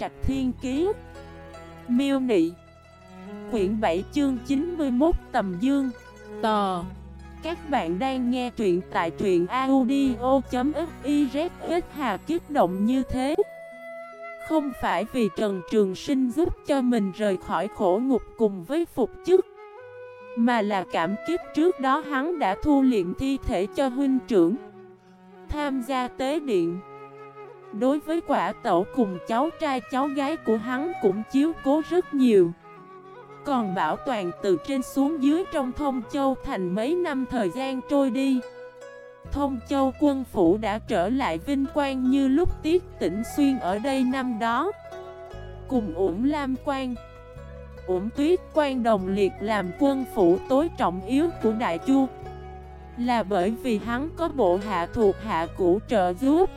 Trạch Thiên Kiế Miêu Nị. Quyển 7 chương 91 Tầm Dương. Tò. Các bạn đang nghe truyện tại truyện audio.xyz Hà kích động như thế. Không phải vì Trần Trường Sinh giúp cho mình rời khỏi khổ ngục cùng với phục chức, Mà là cảm kiếp trước đó hắn đã thu liệm thi thể cho huynh trưởng, Tham gia tế điện. Đối với quả tẩu cùng cháu trai, cháu gái của hắn cũng chiếu cố rất nhiều. Còn bảo toàn từ trên xuống dưới trong thông châu thành mấy năm thời gian trôi đi. Thông châu quân phủ đã trở lại vinh quang như lúc tiết tỉnh xuyên ở đây năm đó. Cùng ủng lam quan Ủng tuyết quan đồng liệt làm quân phủ tối trọng yếu của Đại Chu. Là bởi vì hắn có bộ hạ thuộc hạ cũ trợ giúp.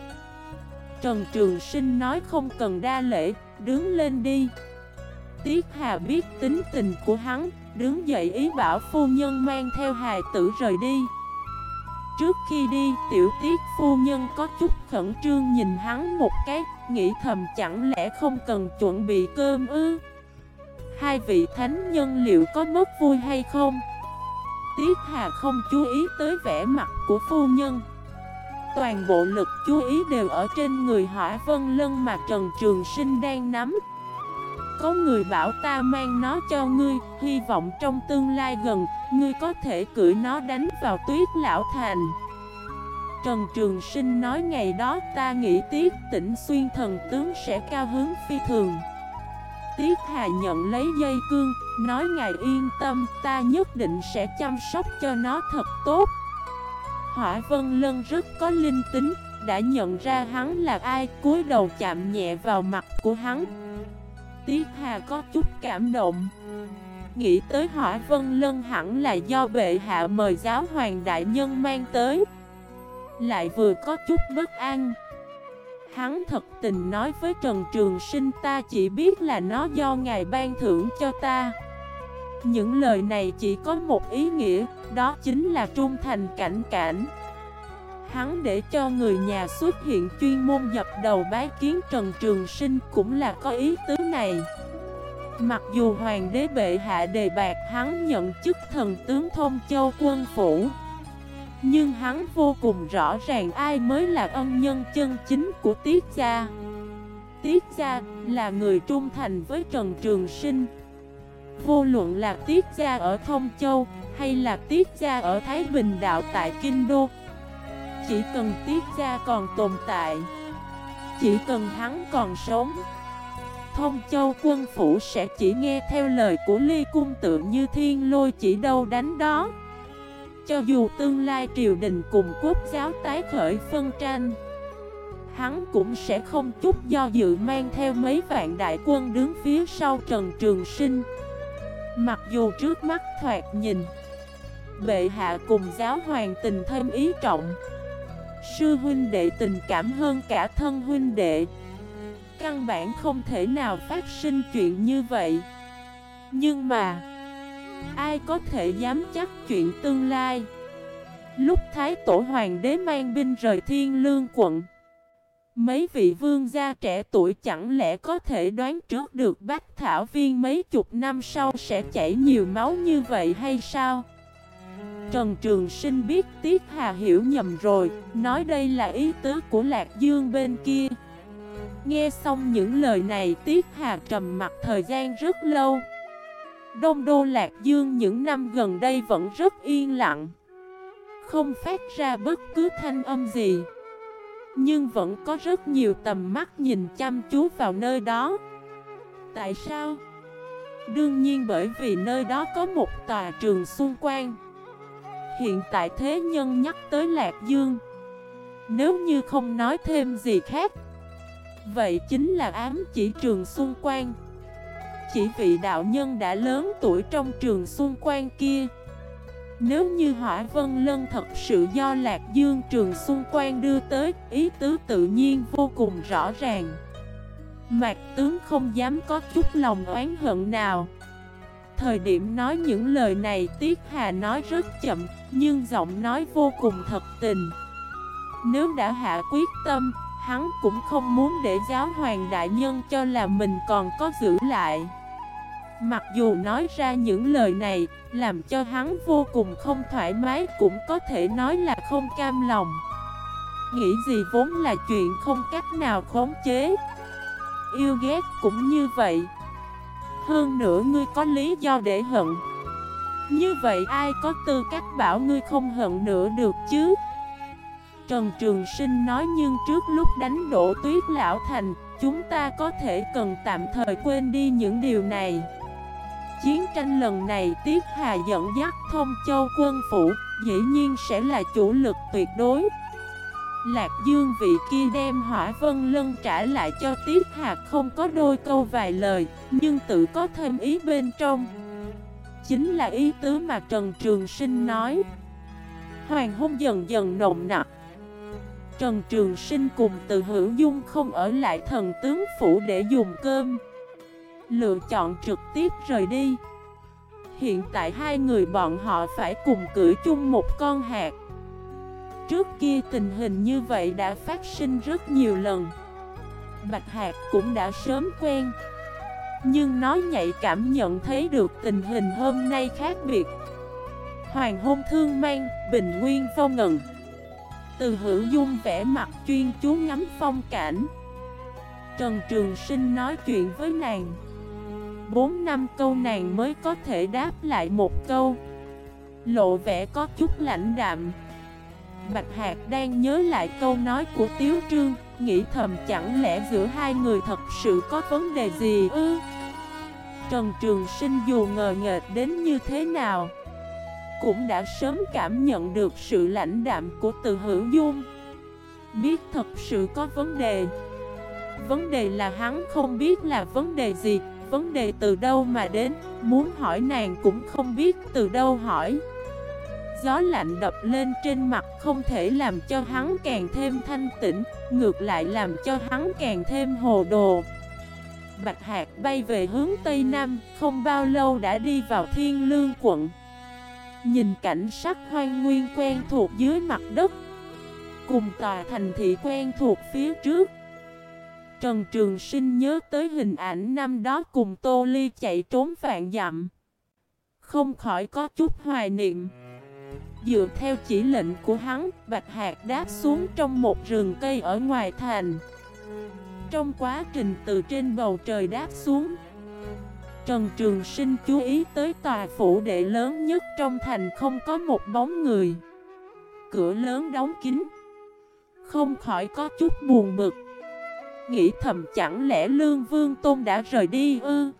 Trần Trường Sinh nói không cần đa lễ, đứng lên đi. Tiết Hà biết tính tình của hắn, đứng dậy ý bảo phu nhân mang theo hài tử rời đi. Trước khi đi, tiểu tiết phu nhân có chút khẩn trương nhìn hắn một cái, nghĩ thầm chẳng lẽ không cần chuẩn bị cơm ư? Hai vị thánh nhân liệu có mất vui hay không? Tiết Hà không chú ý tới vẻ mặt của phu nhân. Toàn bộ lực chú ý đều ở trên người hỏa vân lân mà Trần Trường Sinh đang nắm. Có người bảo ta mang nó cho ngươi, Hy vọng trong tương lai gần, Ngươi có thể cưỡi nó đánh vào tuyết lão thành. Trần Trường Sinh nói ngày đó ta nghĩ tiết tỉnh xuyên thần tướng sẽ cao hướng phi thường. Tiết Hà nhận lấy dây cương, Nói ngài yên tâm, ta nhất định sẽ chăm sóc cho nó thật tốt. Hỏa Vân Lân rất có linh tính, đã nhận ra hắn là ai, cúi đầu chạm nhẹ vào mặt của hắn. Tiết Hà có chút cảm động. Nghĩ tới Hỏa Vân Lân hẳn là do bệ hạ mời giáo hoàng đại nhân mang tới. Lại vừa có chút bất an. Hắn thật tình nói với Trần Trường Sinh ta chỉ biết là nó do ngài ban thưởng cho ta. Những lời này chỉ có một ý nghĩa, đó chính là trung thành cảnh cảnh. Hắn để cho người nhà xuất hiện chuyên môn dập đầu bái kiến Trần Trường Sinh cũng là có ý tứ này. Mặc dù hoàng đế bệ hạ đề bạc hắn nhận chức thần tướng thông châu quân phủ Nhưng hắn vô cùng rõ ràng ai mới là ân nhân chân chính của Tiết Gia Tiết Gia là người trung thành với Trần Trường Sinh Vô luận là Tiết Gia ở Thông Châu hay là Tiết Gia ở Thái Bình Đạo tại Kinh Đô, Chỉ cần Tiết Gia còn tồn tại, Chỉ cần hắn còn sống, Thông Châu quân phủ sẽ chỉ nghe theo lời của Ly Cung tự như thiên lôi chỉ đâu đánh đó. Cho dù tương lai triều đình cùng quốc giáo tái khởi phân tranh, Hắn cũng sẽ không chút do dự mang theo mấy vạn đại quân đứng phía sau Trần Trường Sinh. Mặc dù trước mắt thoạt nhìn, Bệ hạ cùng giáo hoàng tình thêm ý trọng, Sư huynh đệ tình cảm hơn cả thân huynh đệ, Căn bản không thể nào phát sinh chuyện như vậy. Nhưng mà, Ai có thể dám chắc chuyện tương lai? Lúc Thái Tổ Hoàng đế mang binh rời Thiên Lương quận Mấy vị vương gia trẻ tuổi chẳng lẽ có thể đoán trước được bách thảo viên mấy chục năm sau sẽ chảy nhiều máu như vậy hay sao? Trần Trường Sinh biết Tiết Hà hiểu nhầm rồi, nói đây là ý tứ của Lạc Dương bên kia. Nghe xong những lời này Tiết Hà trầm mặt thời gian rất lâu. Đông Đô Lạc Dương những năm gần đây vẫn rất yên lặng. Không phát ra bất cứ thanh âm gì. Nhưng vẫn có rất nhiều tầm mắt nhìn chăm chú vào nơi đó. Tại sao? Đương nhiên bởi vì nơi đó có một tòa trường xung quanh. Hiện tại thế nhân nhắc tới Lạc Dương. Nếu như không nói thêm gì khác, Vậy chính là ám chỉ trường xung quanh. Chỉ vị đạo nhân đã lớn tuổi trong trường xung quanh kia nếu như hỏa vân lân thật sự do Lạc Dương trường xung quanh đưa tới, ý tứ tự nhiên vô cùng rõ ràng. Mạc tướng không dám có chút lòng oán hận nào. Thời điểm nói những lời này Tiết Hà nói rất chậm, nhưng giọng nói vô cùng thật tình. Nếu đã hạ quyết tâm, Hắn cũng không muốn để giáo hoàng đại nhân cho là mình còn có giữ lại Mặc dù nói ra những lời này, Làm cho hắn vô cùng không thoải mái, Cũng có thể nói là không cam lòng. Nghĩ gì vốn là chuyện không cách nào khống chế. Yêu ghét cũng như vậy. Hơn nữa ngươi có lý do để hận. Như vậy ai có tư cách bảo ngươi không hận nữa được chứ? Trần Trường Sinh nói nhưng trước lúc đánh đổ tuyết lão thành, Chúng ta có thể cần tạm thời quên đi những điều này. Chiến tranh lần này Tiết Hà dẫn dắt thông châu quân phủ, Dĩ nhiên sẽ là chủ lực tuyệt đối. Lạc Dương vị kia đem hỏa vân lân trả lại cho Tiết Hà không có đôi câu vài lời, Nhưng tự có thêm ý bên trong. Chính là ý tứ mà Trần Trường Sinh nói. Hoàng hôn dần dần nồng nặc. Trần Trường Sinh cùng từ hữu dung không ở lại thần tướng phủ để dùng cơm. Lựa chọn trực tiếp rời đi. Hiện tại hai người bọn họ phải cùng cưỡi chung một con hạt. Trước kia tình hình như vậy đã phát sinh rất nhiều lần. Bạch Hạc cũng đã sớm quen. Nhưng nó nhạy cảm nhận thấy được tình hình hôm nay khác biệt. Hoàng hôn thương mang, bình nguyên phong ngần. Từ hữu dung vẽ mặt chuyên chú ngắm phong cảnh. Trần Trường Sinh nói chuyện với nàng. Bốn năm câu nàng mới có thể đáp lại một câu. Lộ vẻ có chút lãnh đạm. Bạch Hạc đang nhớ lại câu nói của Tiếu Trương, Nghĩ thầm chẳng lẽ giữa hai người thật sự có vấn đề gì ư? Trần Trường Sinh dù ngờ nghệch đến như thế nào, Cũng đã sớm cảm nhận được sự lãnh đạm của từ hữu dung. Biết thật sự có vấn đề. Vấn đề là hắn không biết là vấn đề gì. Vấn đề từ đâu mà đến? Muốn hỏi nàng cũng không biết từ đâu hỏi. Gió lạnh đập lên trên mặt không thể làm cho hắn càng thêm thanh tĩnh, Ngược lại làm cho hắn càng thêm hồ đồ. Bạch hạt bay về hướng Tây Nam, Không bao lâu đã đi vào Thiên Lương quận. Nhìn cảnh sắc hoang nguyên quen thuộc dưới mặt đất, Cùng tòa thành thị quen thuộc phía trước. Trần Trường Sinh nhớ tới hình ảnh năm đó cùng Tô Ly chạy trốn vạn dặm. Không khỏi có chút hoài niệm. Dựa theo chỉ lệnh của hắn, Bạch Hạc đáp xuống trong một rừng cây ở ngoài thành. Trong quá trình từ trên bầu trời đáp xuống Trần Trường Sinh chú ý tới tòa phủ đệ lớn nhất trong thành không có một bóng người. Cửa lớn đóng kín. Không khỏi có chút buồn bực. Nghĩ thầm chẳng lẽ Lương Vương Tôn đã rời đi ư?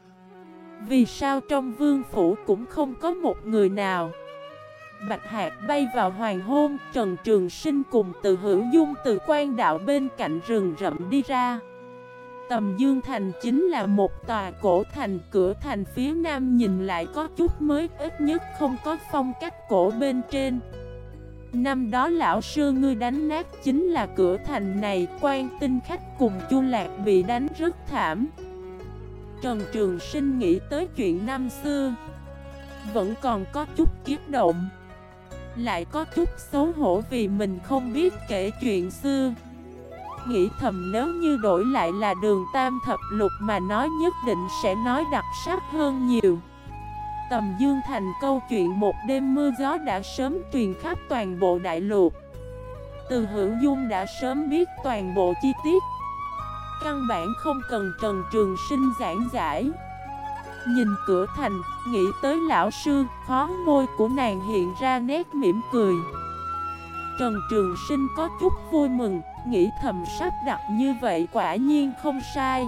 Vì sao trong vương phủ cũng không có một người nào? Bạch Hạc bay vào hoàng hôn, Trần Trường Sinh cùng từ hữu dung từ quan đạo bên cạnh rừng rậm đi ra. Tầm Dương Thành chính là một tòa cổ thành, cửa thành phía nam nhìn lại có chút mới, ít nhất không có phong cách cổ bên trên. Năm đó lão sư ngươi đánh nát chính là cửa thành này, quan tinh khách cùng chu lạc bị đánh rất thảm. Trần Trường Sinh nghĩ tới chuyện năm xưa, Vẫn còn có chút kiếp động, Lại có chút xấu hổ vì mình không biết kể chuyện xưa. Nghĩ thầm nếu như đổi lại là đường tam thập lục mà nói nhất định sẽ nói đặc sắc hơn nhiều. Tầm Dương Thành câu chuyện một đêm mưa gió đã sớm truyền khắp toàn bộ đại lục Từ hữu dung đã sớm biết toàn bộ chi tiết. Căn bản không cần Trần Trường Sinh giảng giải. Nhìn cửa thành, nghĩ tới lão sư, khó môi của nàng hiện ra nét mỉm cười. Trần Trường Sinh có chút vui mừng, nghĩ thầm sắp đặt như vậy quả nhiên không sai.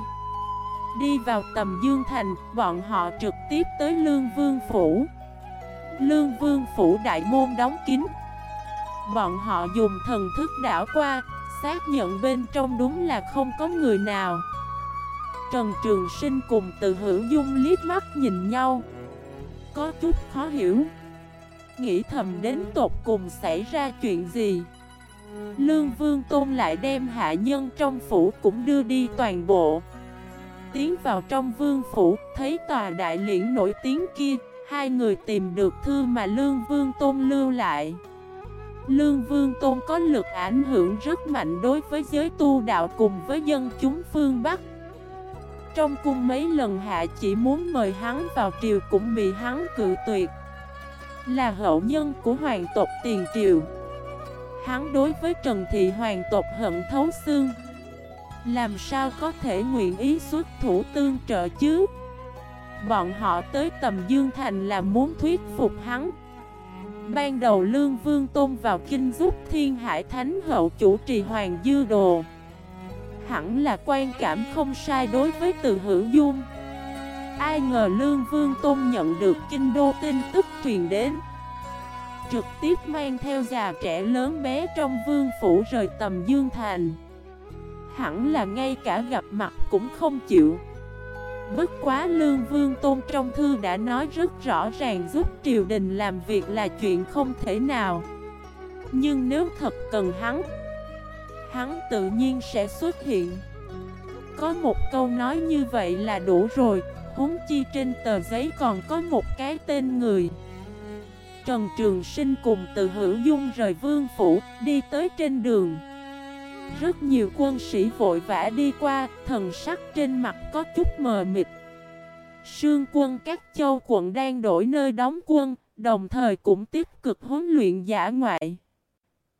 Đi vào tầm Dương Thành, bọn họ trực tiếp tới Lương Vương Phủ. Lương Vương Phủ đại môn đóng kín. Bọn họ dùng thần thức đảo qua, xác nhận bên trong đúng là không có người nào. Trần Trường Sinh cùng từ hữu dung liếc mắt nhìn nhau. Có chút khó hiểu. Nghĩ thầm đến tột cùng xảy ra chuyện gì. Lương Vương Tôn lại đem hạ nhân trong phủ cũng đưa đi toàn bộ. Tiến vào trong vương phủ, thấy tòa đại liễn nổi tiếng kia Hai người tìm được thư mà Lương Vương Tôn lưu lại. Lương Vương Tôn có lực ảnh hưởng rất mạnh đối với giới tu đạo cùng với dân chúng phương Bắc. Trong cung mấy lần hạ chỉ muốn mời hắn vào triều cũng bị hắn cự tuyệt. Là hậu nhân của hoàng tộc tiền triều. Hắn đối với Trần Thị hoàng tộc hận thấu xương. Làm sao có thể nguyện ý xuất thủ tương trợ chứ? Bọn họ tới tầm Dương Thành là muốn thuyết phục hắn. Ban đầu Lương Vương Tôn vào kinh giúp Thiên Hải Thánh Hậu chủ trì Hoàng Dư Đồ. Hẳn là quan cảm không sai đối với từ hữu dung. Ai ngờ Lương Vương Tôn nhận được kinh đô tin tức truyền đến. Trực tiếp mang theo già trẻ lớn bé trong vương phủ rời tầm Dương Thành. Hẳn là ngay cả gặp mặt cũng không chịu. Bất quá Lương Vương Tôn trong thư đã nói rất rõ ràng giúp triều đình làm việc là chuyện không thể nào. Nhưng nếu thật cần hắn Hắn tự nhiên sẽ xuất hiện. Có một câu nói như vậy là đủ rồi, huống chi trên tờ giấy còn có một cái tên người. Trần Trường Sinh cùng từ hữu dung rời vương phủ, Đi tới trên đường rất nhiều quân sĩ vội vã đi qua, thần sắc trên mặt có chút mờ mịt. Sương quân các châu quận đang đổi nơi đóng quân, đồng thời cũng tiếp cực huấn luyện giả ngoại.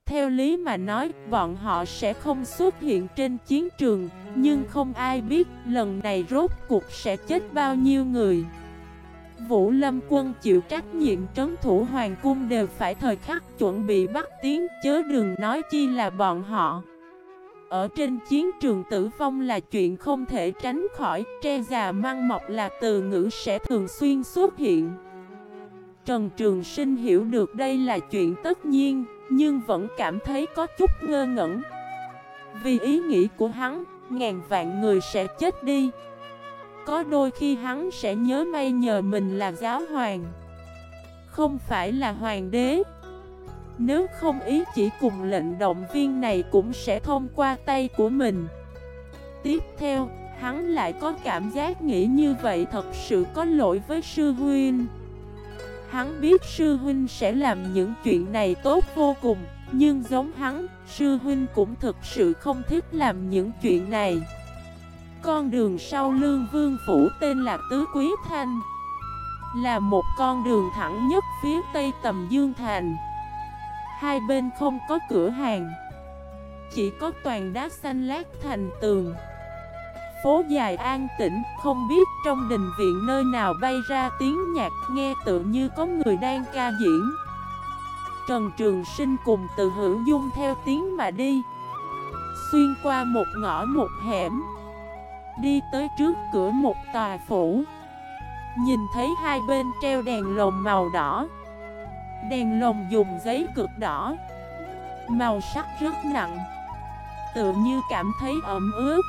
Theo lý mà nói, bọn họ sẽ không xuất hiện trên chiến trường, nhưng không ai biết lần này rốt cuộc sẽ chết bao nhiêu người. Vũ Lâm quân chịu trách nhiệm trấn thủ hoàng cung đều phải thời khắc chuẩn bị bắt tiếng chớ đừng nói chi là bọn họ. Ở trên chiến trường tử vong là chuyện không thể tránh khỏi. Tre già măng mọc là từ ngữ sẽ thường xuyên xuất hiện. Trần Trường Sinh hiểu được đây là chuyện tất nhiên, Nhưng vẫn cảm thấy có chút ngơ ngẩn. Vì ý nghĩ của hắn, Ngàn vạn người sẽ chết đi. Có đôi khi hắn sẽ nhớ may nhờ mình là giáo hoàng. Không phải là hoàng đế nếu không ý chỉ cùng lệnh động viên này cũng sẽ thông qua tay của mình. Tiếp theo, hắn lại có cảm giác nghĩ như vậy thật sự có lỗi với sư huynh. Hắn biết sư huynh sẽ làm những chuyện này tốt vô cùng Nhưng giống hắn, sư huynh cũng thực sự không thích làm những chuyện này. Con đường sau lương vương phủ tên là Tứ Quý Thanh Là một con đường thẳng nhất phía tây tầm Dương Thành. Hai bên không có cửa hàng. Chỉ có toàn đá xanh lát thành tường. Phố dài an tĩnh, Không biết trong đình viện nơi nào bay ra tiếng nhạc, Nghe tự như có người đang ca diễn. Trần Trường Sinh cùng từ hữu dung theo tiếng mà đi. Xuyên qua một ngõ một hẻm, Đi tới trước cửa một tòa phủ. Nhìn thấy hai bên treo đèn lồng màu đỏ. Đèn lồng dùng giấy cực đỏ. Màu sắc rất nặng. Tự như cảm thấy ẩm ướt.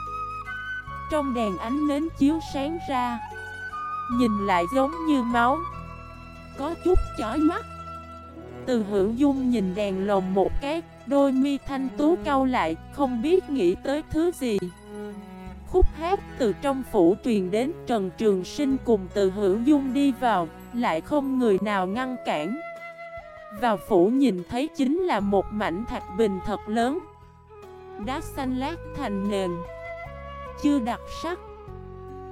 Trong đèn ánh nến chiếu sáng ra. Nhìn lại giống như máu. Có chút chói mắt. Từ hữu dung nhìn đèn lồng một cái, Đôi mi thanh tú cau lại, Không biết nghĩ tới thứ gì. Khúc hát từ trong phủ truyền đến Trần Trường Sinh cùng từ hữu dung đi vào, Lại không người nào ngăn cản vào phủ nhìn thấy chính là một mảnh thạch bình thật lớn. Đá xanh lát thành nền. Chưa đặc sắc.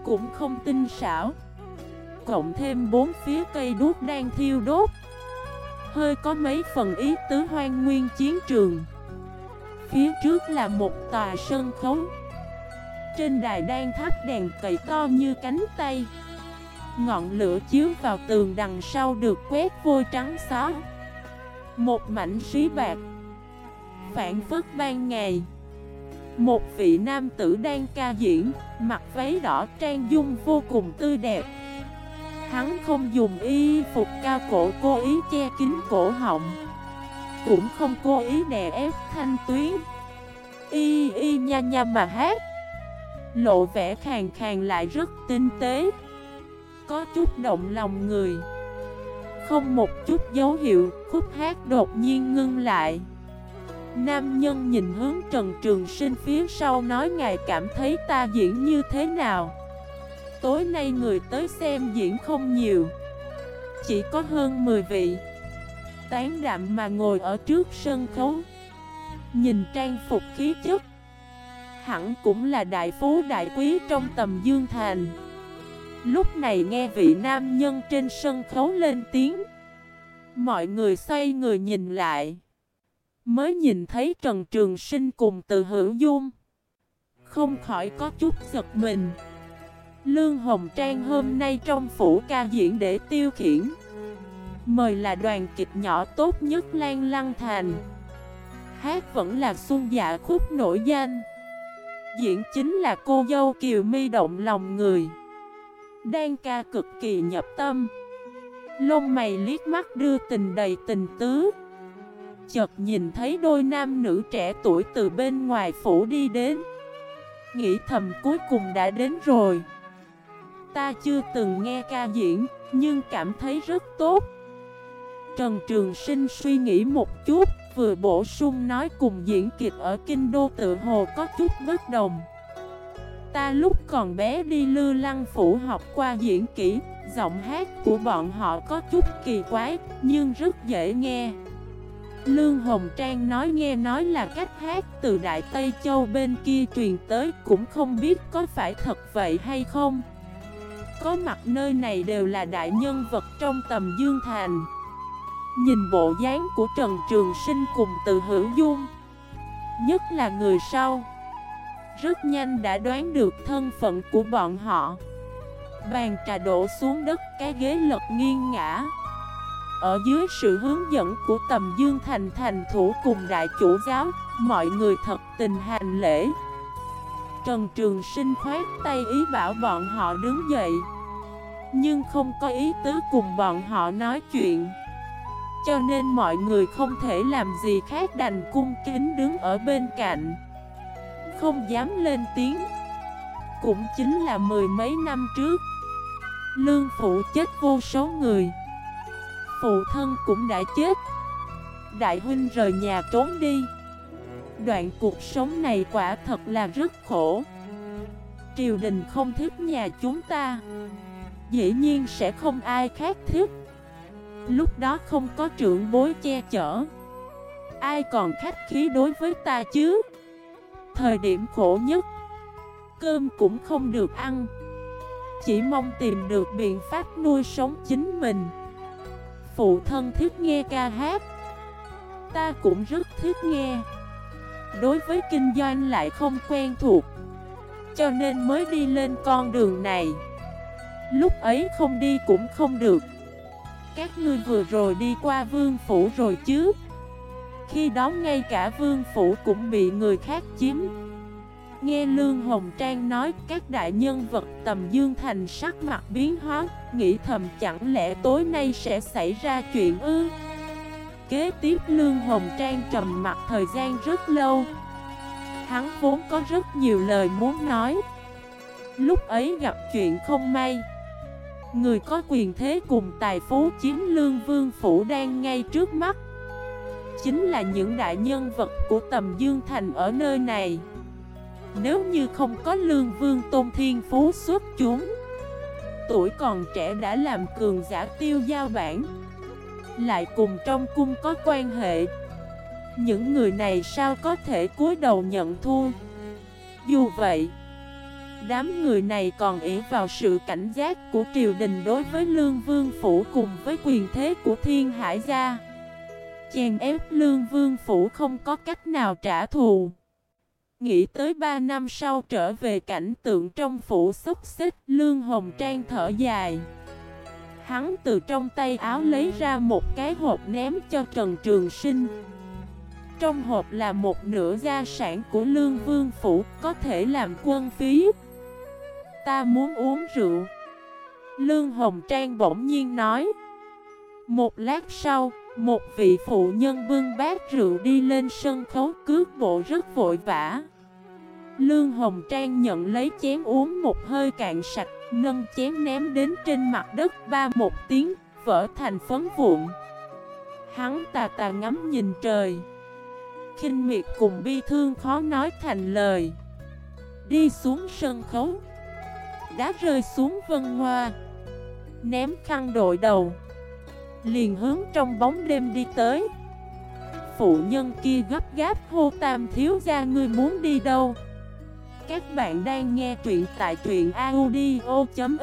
Cũng không tinh xảo. Cộng thêm bốn phía cây đuốc đang thiêu đốt. Hơi có mấy phần ý tứ hoang nguyên chiến trường. Phía trước là một tòa sân khấu. Trên đài đang thắp đèn cậy to như cánh tay. Ngọn lửa chiếu vào tường đằng sau được quét vôi trắng xóa một mảnh xí bạc. Phản phức ban ngày. Một vị nam tử đang ca diễn, Mặc váy đỏ trang dung vô cùng tươi đẹp. Hắn không dùng y phục cao cổ, cố ý che kín cổ họng. Cũng không cố ý đè ép thanh tuyến. Y y nha nha mà hát. Lộ vẻ khàng khàng lại rất tinh tế. Có chút động lòng người không một chút dấu hiệu, khúc hát đột nhiên ngưng lại. Nam nhân nhìn hướng Trần Trường Sinh phía sau nói ngài cảm thấy ta diễn như thế nào? Tối nay người tới xem diễn không nhiều. Chỉ có hơn 10 vị tán đạm mà ngồi ở trước sân khấu. Nhìn trang phục khí chất Hẳn cũng là đại phú đại quý trong tầm dương thành. Lúc này nghe vị nam nhân trên sân khấu lên tiếng. Mọi người xoay người nhìn lại. Mới nhìn thấy Trần Trường Sinh cùng từ hữu dung. Không khỏi có chút giật mình. Lương Hồng Trang hôm nay trong phủ ca diễn để tiêu khiển. Mời là đoàn kịch nhỏ tốt nhất Lan Lăng Thành. Hát vẫn là xuân dạ khúc nổi danh. Diễn chính là cô dâu Kiều mi động lòng người. Đan ca cực kỳ nhập tâm. Lông mày liếc mắt đưa tình đầy tình tứ. Chợt nhìn thấy đôi nam nữ trẻ tuổi từ bên ngoài phủ đi đến. Nghĩ thầm cuối cùng đã đến rồi. Ta chưa từng nghe ca diễn, Nhưng cảm thấy rất tốt. Trần Trường Sinh suy nghĩ một chút, Vừa bổ sung nói cùng diễn kịch ở Kinh Đô tự hồ có chút bất đồng. Ta lúc còn bé đi lư lăng phủ học qua diễn kỹ, Giọng hát của bọn họ có chút kỳ quái, Nhưng rất dễ nghe. Lương Hồng Trang nói nghe nói là cách hát từ Đại Tây Châu bên kia truyền tới, Cũng không biết có phải thật vậy hay không. Có mặt nơi này đều là đại nhân vật trong tầm Dương Thành. Nhìn bộ dáng của Trần Trường Sinh cùng từ hữu dung, Nhất là người sau. Rất nhanh đã đoán được thân phận của bọn họ. Bàn trà đổ xuống đất, cái ghế lật nghiêng ngã Ở dưới sự hướng dẫn của tầm dương thành thành thủ cùng đại chủ giáo, Mọi người thật tình hành lễ. Trần Trường Sinh khoát tay ý bảo bọn họ đứng dậy, Nhưng không có ý tứ cùng bọn họ nói chuyện. Cho nên mọi người không thể làm gì khác đành cung kính đứng ở bên cạnh. Không dám lên tiếng. Cũng chính là mười mấy năm trước, Lương phụ chết vô số người. Phụ thân cũng đã chết. Đại huynh rời nhà trốn đi. Đoạn cuộc sống này quả thật là rất khổ. Triều đình không thích nhà chúng ta. Dĩ nhiên sẽ không ai khác thích. Lúc đó không có trưởng bối che chở. Ai còn khách khí đối với ta chứ? Thời điểm khổ nhất. Cơm cũng không được ăn. Chỉ mong tìm được biện pháp nuôi sống chính mình. Phụ thân thích nghe ca hát. Ta cũng rất thích nghe. Đối với kinh doanh lại không quen thuộc. Cho nên mới đi lên con đường này. Lúc ấy không đi cũng không được. Các ngươi vừa rồi đi qua vương phủ rồi chứ? Khi đó ngay cả vương phủ cũng bị người khác chiếm. Nghe Lương Hồng Trang nói, các đại nhân vật tầm dương thành sắc mặt biến hóa, Nghĩ thầm chẳng lẽ tối nay sẽ xảy ra chuyện ư? Kế tiếp Lương Hồng Trang trầm mặt thời gian rất lâu. Hắn vốn có rất nhiều lời muốn nói. Lúc ấy gặp chuyện không may. Người có quyền thế cùng tài phú chiếm lương vương phủ đang ngay trước mắt. Chính là những đại nhân vật của tầm Dương Thành ở nơi này. Nếu như không có lương vương tôn thiên phú xuất chúng, Tuổi còn trẻ đã làm cường giả tiêu giao bản. Lại cùng trong cung có quan hệ. Những người này sao có thể cúi đầu nhận thua? Dù vậy, Đám người này còn ý vào sự cảnh giác của triều đình đối với Lương Vương Phủ cùng với quyền thế của Thiên Hải Gia. Chèn ép Lương Vương Phủ không có cách nào trả thù. Nghĩ tới 3 năm sau trở về cảnh tượng trong phủ xúc xích, Lương Hồng Trang thở dài. Hắn từ trong tay áo lấy ra một cái hộp ném cho Trần Trường Sinh. Trong hộp là một nửa gia sản của Lương Vương Phủ, có thể làm quân phí. Ta muốn uống rượu Lương Hồng Trang bỗng nhiên nói Một lát sau một vị phụ nhân bưng bát rượu đi lên sân khấu cướp bộ rất vội vã. Lương Hồng Trang nhận lấy chén uống một hơi cạn sạch, Nâng chén ném đến trên mặt đất ba một tiếng, Vỡ thành phấn vụn. Hắn tà tà ngắm nhìn trời. Kinh miệt cùng bi thương khó nói thành lời. Đi xuống sân khấu. Đá rơi xuống vân hoa. Ném khăn đội đầu. Liền hướng trong bóng đêm đi tới. Phụ nhân kia gấp gáp hô tam thiếu gia, ngươi muốn đi đâu? Các bạn đang nghe truyện tại truyện audio.fif